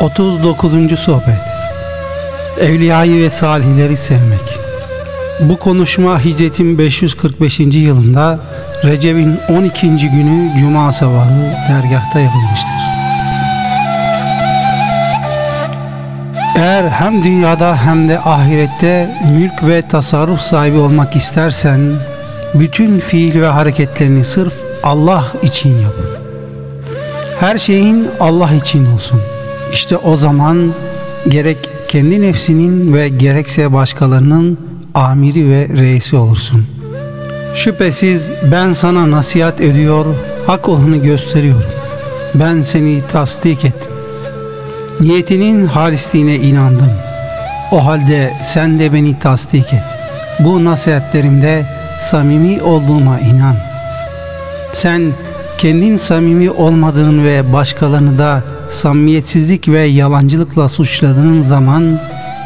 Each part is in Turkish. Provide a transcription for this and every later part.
39. Sohbet Evliyayı ve salihleri sevmek Bu konuşma hicretin 545. yılında Recep'in 12. günü Cuma sabahı dergahta yapılmıştır. Eğer hem dünyada hem de ahirette mülk ve tasarruf sahibi olmak istersen bütün fiil ve hareketlerini sırf Allah için yap. Her şeyin Allah için olsun. İşte o zaman gerek kendi nefsinin ve gerekse başkalarının amiri ve reisi olursun. Şüphesiz ben sana nasihat ediyor, hak olanı gösteriyorum. Ben seni tasdik ettim. Niyetinin halisliğine inandım. O halde sen de beni tasdik et. Bu nasihatlerimde samimi olduğuma inan. Sen kendin samimi olmadığın ve başkalarını da samimiyetsizlik ve yalancılıkla suçladığın zaman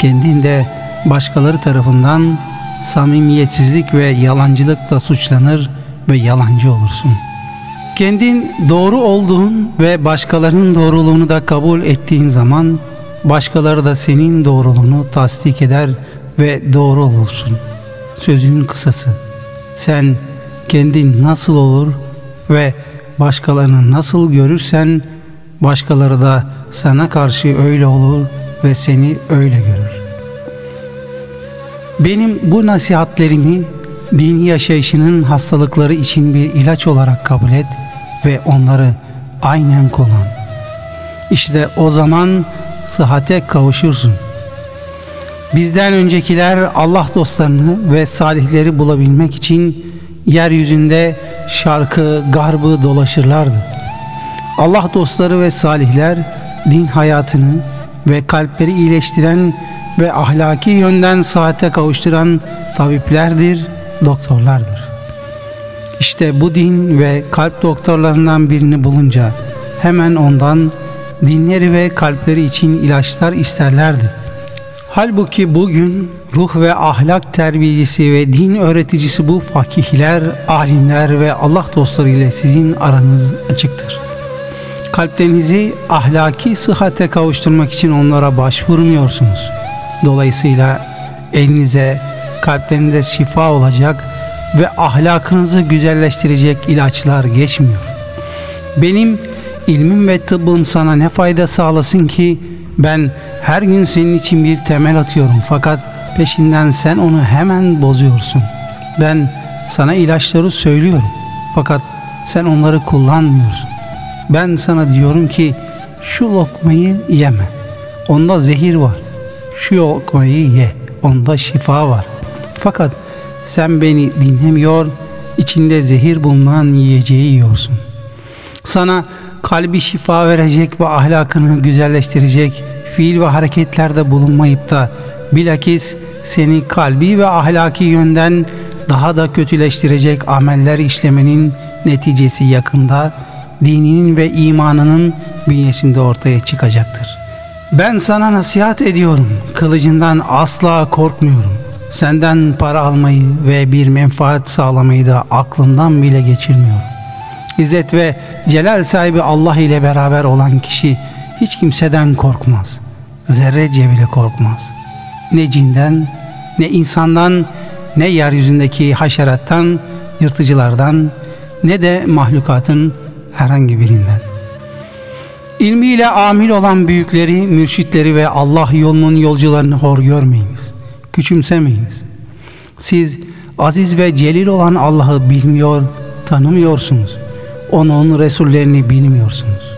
kendin de başkaları tarafından samimiyetsizlik ve yalancılıkla suçlanır ve yalancı olursun. Kendin doğru olduğun ve başkalarının doğruluğunu da kabul ettiğin zaman başkaları da senin doğruluğunu tasdik eder ve doğru olursun. Sözün kısası. Sen kendin nasıl olur ve başkalarını nasıl görürsen başkaları da sana karşı öyle olur ve seni öyle görür. Benim bu nasihatlerimi dini yaşayışının hastalıkları için bir ilaç olarak kabul et ve onları aynen kullan. İşte o zaman sıhhate kavuşursun. Bizden öncekiler Allah dostlarını ve salihleri bulabilmek için yeryüzünde şarkı, garbı dolaşırlardı. Allah dostları ve salihler din hayatını ve kalpleri iyileştiren ve ahlaki yönden saate kavuşturan tabiplerdir, doktorlardır. İşte bu din ve kalp doktorlarından birini bulunca hemen ondan dinleri ve kalpleri için ilaçlar isterlerdi. Halbuki bugün ruh ve ahlak terbiyecisi ve din öğreticisi bu fakihler, alimler ve Allah dostları ile sizin aranız açıktır. Kalplerinizi ahlaki sıhhate kavuşturmak için onlara başvurmuyorsunuz. Dolayısıyla elinize, kalplerinize şifa olacak ve ahlakınızı güzelleştirecek ilaçlar geçmiyor. Benim ilmim ve tıbbım sana ne fayda sağlasın ki ben her gün senin için bir temel atıyorum fakat peşinden sen onu hemen bozuyorsun. Ben sana ilaçları söylüyorum fakat sen onları kullanmıyorsun. Ben sana diyorum ki şu lokmayı yeme. Onda zehir var. Şu lokmayı ye. Onda şifa var. Fakat sen beni dinlemiyor, içinde zehir bulunan yiyeceği yiyorsun. Sana kalbi şifa verecek ve ahlakını güzelleştirecek fiil ve hareketlerde bulunmayıp da bilakis seni kalbi ve ahlaki yönden daha da kötüleştirecek ameller işlemenin neticesi yakında dininin ve imanının bünyesinde ortaya çıkacaktır. Ben sana nasihat ediyorum. Kılıcından asla korkmuyorum. Senden para almayı ve bir menfaat sağlamayı da aklımdan bile geçirmiyorum. İzzet ve celal sahibi Allah ile beraber olan kişi hiç kimseden korkmaz. Zerrece bile korkmaz. Ne cinden, ne insandan, ne yeryüzündeki haşerattan, yırtıcılardan, ne de mahlukatın herhangi birinden. İlmiyle amil olan büyükleri, mürşitleri ve Allah yolunun yolcularını hor görmeyiniz. Küçümsemeyiniz. Siz aziz ve celil olan Allah'ı bilmiyor, tanımıyorsunuz. Onun Resullerini bilmiyorsunuz.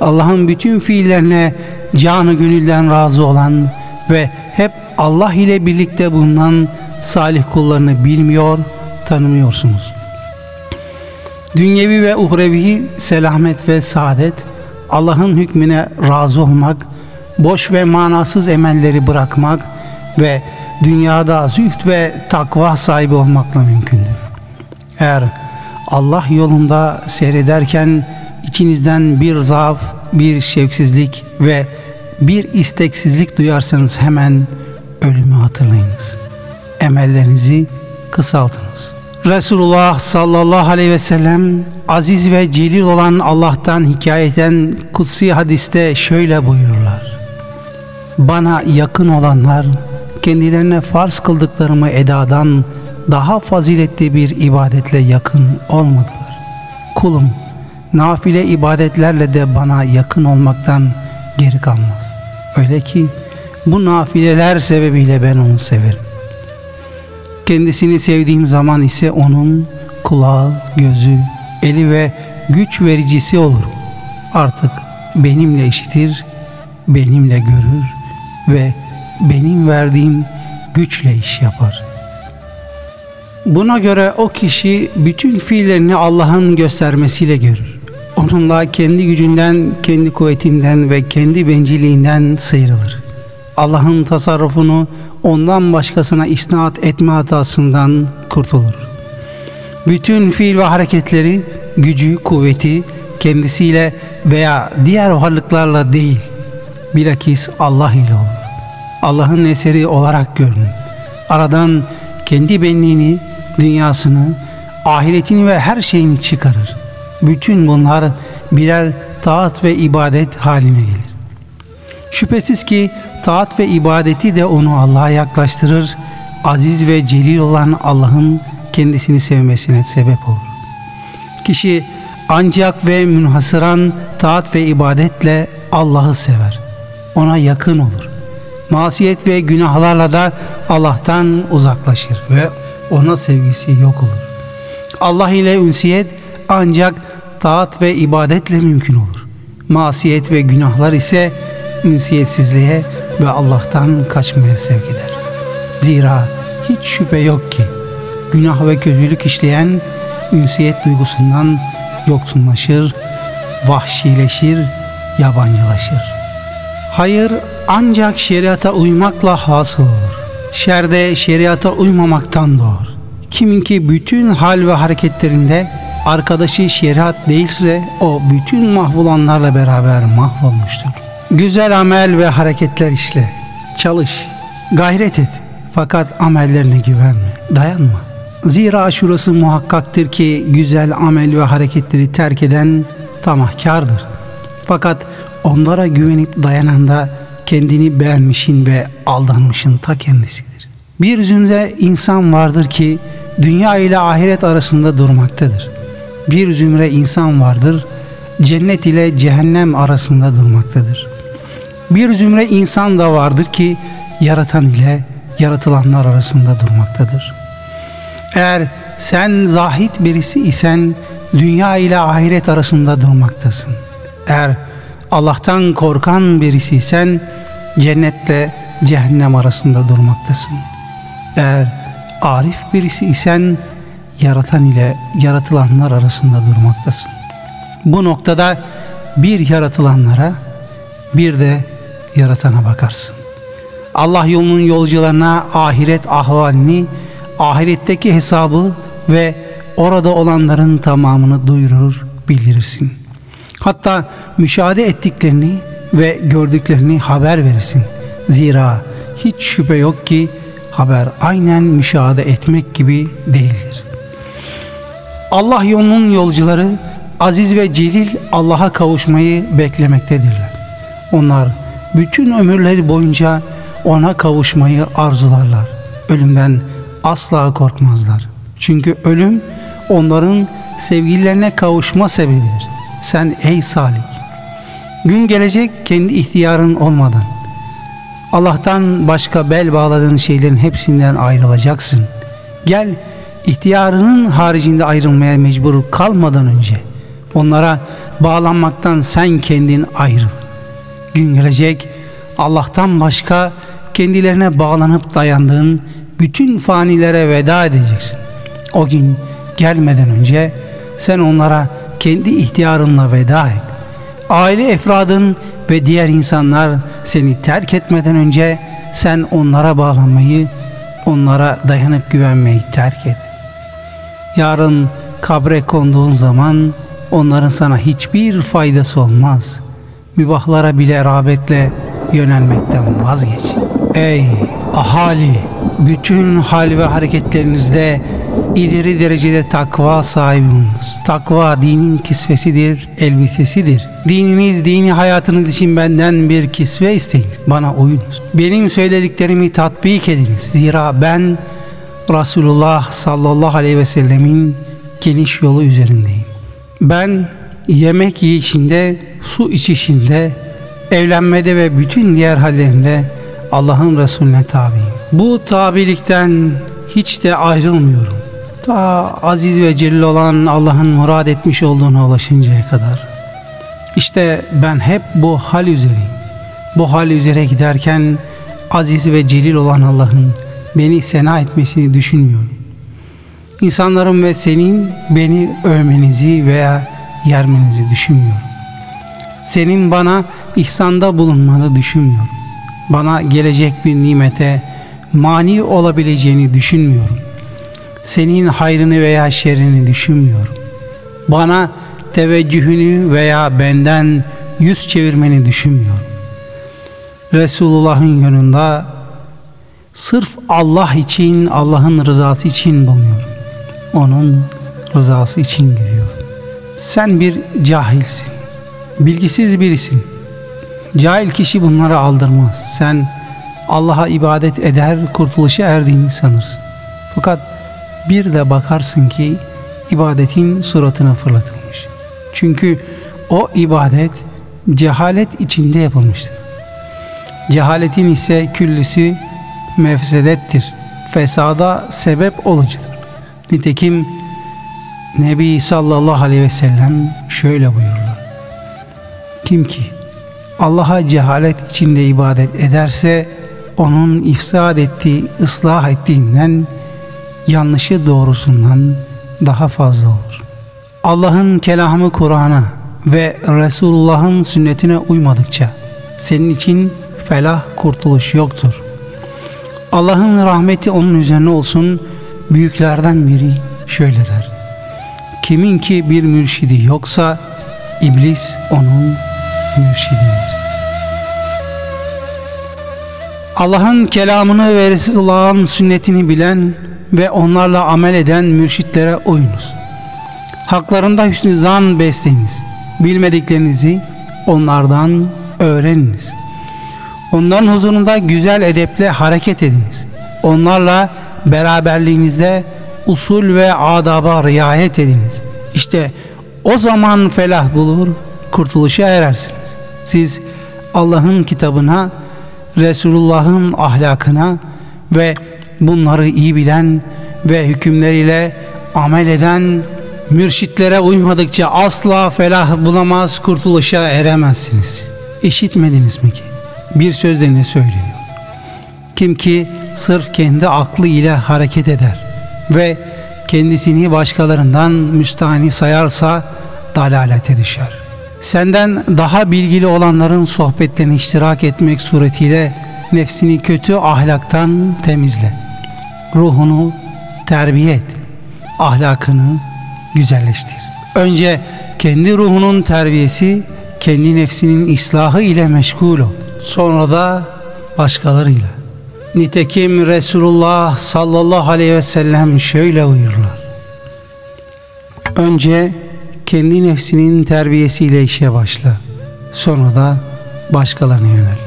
Allah'ın bütün fiillerine canı gönülden razı olan ve hep Allah ile birlikte bulunan salih kullarını bilmiyor, tanımıyorsunuz. Dünyevi ve uhrevi selamet ve saadet, Allah'ın hükmüne razı olmak, boş ve manasız emelleri bırakmak ve dünyada zühd ve takva sahibi olmakla mümkündür. Eğer Allah yolunda seyrederken içinizden bir zaaf bir şevksizlik ve bir isteksizlik duyarsanız hemen ölümü hatırlayınız. Emellerinizi kısaltınız. Resulullah sallallahu aleyhi ve sellem aziz ve celil olan Allah'tan hikayeten kutsi hadiste şöyle buyururlar. Bana yakın olanlar kendilerine farz kıldıklarımı edadan daha faziletli bir ibadetle yakın olmadılar. Kulum nafile ibadetlerle de bana yakın olmaktan geri kalmaz. Öyle ki bu nafileler sebebiyle ben onu severim. Kendisini sevdiğim zaman ise onun kulağı, gözü, eli ve güç vericisi olur. Artık benimle işitir, benimle görür ve benim verdiğim güçle iş yapar. Buna göre o kişi bütün fiillerini Allah'ın göstermesiyle görür. Onunla kendi gücünden, kendi kuvvetinden ve kendi bencilliğinden sıyrılır. Allah'ın tasarrufunu ondan başkasına isnat etme hatasından kurtulur. Bütün fiil ve hareketleri, gücü, kuvveti kendisiyle veya diğer varlıklarla değil, bilakis Allah ile olur. Allah'ın eseri olarak görün. Aradan kendi benliğini, dünyasını, ahiretini ve her şeyini çıkarır. Bütün bunlar birer taat ve ibadet haline gelir. Şüphesiz ki taat ve ibadeti de onu Allah'a yaklaştırır, aziz ve celil olan Allah'ın kendisini sevmesine sebep olur. Kişi ancak ve münhasıran taat ve ibadetle Allah'ı sever. Ona yakın olur. Masiyet ve günahlarla da Allah'tan uzaklaşır ve ona sevgisi yok olur. Allah ile ünsiyet ancak taat ve ibadetle mümkün olur. Masiyet ve günahlar ise ünsiyetsizliğe ve Allah'tan kaçmaya sevk eder. Zira hiç şüphe yok ki günah ve kötülük işleyen ünsiyet duygusundan yoksunlaşır, vahşileşir, yabancılaşır. Hayır ancak şeriata uymakla hasıl olur. Şerde şeriata uymamaktan doğar. Kiminki bütün hal ve hareketlerinde arkadaşı şeriat değilse o bütün mahvolanlarla beraber mahvolmuştur. Güzel amel ve hareketler işle. Çalış, gayret et. Fakat amellerine güvenme, dayanma. Zira şurası muhakkaktır ki güzel amel ve hareketleri terk eden tamahkardır. Fakat onlara güvenip dayanan da kendini beğenmişin ve aldanmışın ta kendisidir. Bir zümre insan vardır ki dünya ile ahiret arasında durmaktadır. Bir zümre insan vardır cennet ile cehennem arasında durmaktadır. Bir zümre insan da vardır ki yaratan ile yaratılanlar arasında durmaktadır. Eğer sen zahit birisi isen dünya ile ahiret arasında durmaktasın. Eğer Allah'tan korkan birisi isen cennetle cehennem arasında durmaktasın. Eğer arif birisi isen yaratan ile yaratılanlar arasında durmaktasın. Bu noktada bir yaratılanlara bir de yaratana bakarsın. Allah yolunun yolcularına ahiret ahvalini, ahiretteki hesabı ve orada olanların tamamını duyurur, bildirirsin. Hatta müşahede ettiklerini ve gördüklerini haber verirsin. Zira hiç şüphe yok ki haber aynen müşahede etmek gibi değildir. Allah yolunun yolcuları aziz ve celil Allah'a kavuşmayı beklemektedirler. Onlar bütün ömürleri boyunca ona kavuşmayı arzularlar. Ölümden asla korkmazlar. Çünkü ölüm onların sevgililerine kavuşma sebebidir. Sen ey Salih, gün gelecek kendi ihtiyarın olmadan. Allah'tan başka bel bağladığın şeylerin hepsinden ayrılacaksın. Gel ihtiyarının haricinde ayrılmaya mecbur kalmadan önce onlara bağlanmaktan sen kendin ayrıl. Gün gelecek Allah'tan başka kendilerine bağlanıp dayandığın bütün fanilere veda edeceksin. O gün gelmeden önce sen onlara kendi ihtiyarınla veda et. Aile efradın ve diğer insanlar seni terk etmeden önce sen onlara bağlanmayı, onlara dayanıp güvenmeyi terk et. Yarın kabre konduğun zaman onların sana hiçbir faydası olmaz. mübahlara bile rağbetle yönelmekten vazgeç. Ey ahali! Bütün hal ve hareketlerinizde ileri derecede takva sahibi olunuz. Takva dinin kisvesidir, elbisesidir. Dininiz, dini hayatınız için benden bir kisve isteyiniz. Bana uyunuz. Benim söylediklerimi tatbik ediniz. Zira ben Resulullah sallallahu aleyhi ve sellemin geniş yolu üzerindeyim. Ben yemek yiyişinde, su içişinde, evlenmede ve bütün diğer hallerinde Allah'ın Resulüne tabiyim. Bu tabilikten hiç de ayrılmıyorum. Ta aziz ve celil olan Allah'ın murad etmiş olduğuna ulaşıncaya kadar. İşte ben hep bu hal üzereyim. Bu hal üzere giderken aziz ve celil olan Allah'ın beni sena etmesini düşünmüyorum. İnsanların ve senin beni övmenizi veya yermenizi düşünmüyorum. Senin bana ihsanda bulunmanı düşünmüyorum. Bana gelecek bir nimete mani olabileceğini düşünmüyorum. Senin hayrını veya şerrini düşünmüyorum. Bana teveccühünü veya benden yüz çevirmeni düşünmüyorum. Resulullah'ın yanında sırf Allah için, Allah'ın rızası için bulunuyorum. Onun rızası için gidiyorum. Sen bir cahilsin. Bilgisiz birisin. Cahil kişi bunları aldırmaz. Sen Allah'a ibadet eder, kurtuluşa erdiğini sanırsın. Fakat bir de bakarsın ki ibadetin suratına fırlatılmış. Çünkü o ibadet cehalet içinde yapılmıştır. Cehaletin ise küllüsü mefsedettir. Fesada sebep olucudur. Nitekim Nebi sallallahu aleyhi ve sellem şöyle buyururlar. Kim ki Allah'a cehalet içinde ibadet ederse onun ifsad ettiği, ıslah ettiğinden yanlışı doğrusundan daha fazla olur. Allah'ın kelamı Kur'an'a ve Resulullah'ın sünnetine uymadıkça senin için felah kurtuluş yoktur. Allah'ın rahmeti onun üzerine olsun büyüklerden biri şöyle der. Kimin ki bir mürşidi yoksa iblis onun mürşididir. Allah'ın kelamını ve Resulullah'ın sünnetini bilen ve onlarla amel eden mürşitlere uyunuz. Haklarında hüsnü zan besleyiniz. Bilmediklerinizi onlardan öğreniniz. Onların huzurunda güzel edeple hareket ediniz. Onlarla beraberliğinizde usul ve adaba riayet ediniz. İşte o zaman felah bulur, kurtuluşa erersiniz. Siz Allah'ın kitabına, Resulullah'ın ahlakına ve bunları iyi bilen ve hükümleriyle amel eden mürşitlere uymadıkça asla felah bulamaz, kurtuluşa eremezsiniz. İşitmediniz mi ki? Bir sözle ne söyleniyor? Kim ki sırf kendi aklı ile hareket eder ve kendisini başkalarından müstahni sayarsa dalalete düşer. Senden daha bilgili olanların sohbetlerine iştirak etmek suretiyle nefsini kötü ahlaktan temizle. Ruhunu terbiye et. Ahlakını güzelleştir. Önce kendi ruhunun terbiyesi, kendi nefsinin ıslahı ile meşgul ol. Sonra da başkalarıyla. Nitekim Resulullah sallallahu aleyhi ve sellem şöyle buyururlar. Önce kendi nefsinin terbiyesiyle işe başla. Sonra da başkalarına yönel.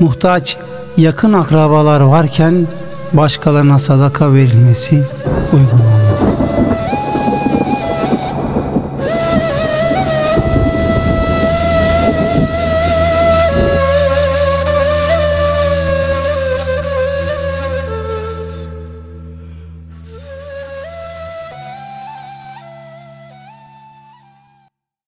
Muhtaç yakın akrabalar varken başkalarına sadaka verilmesi uygun olmaz.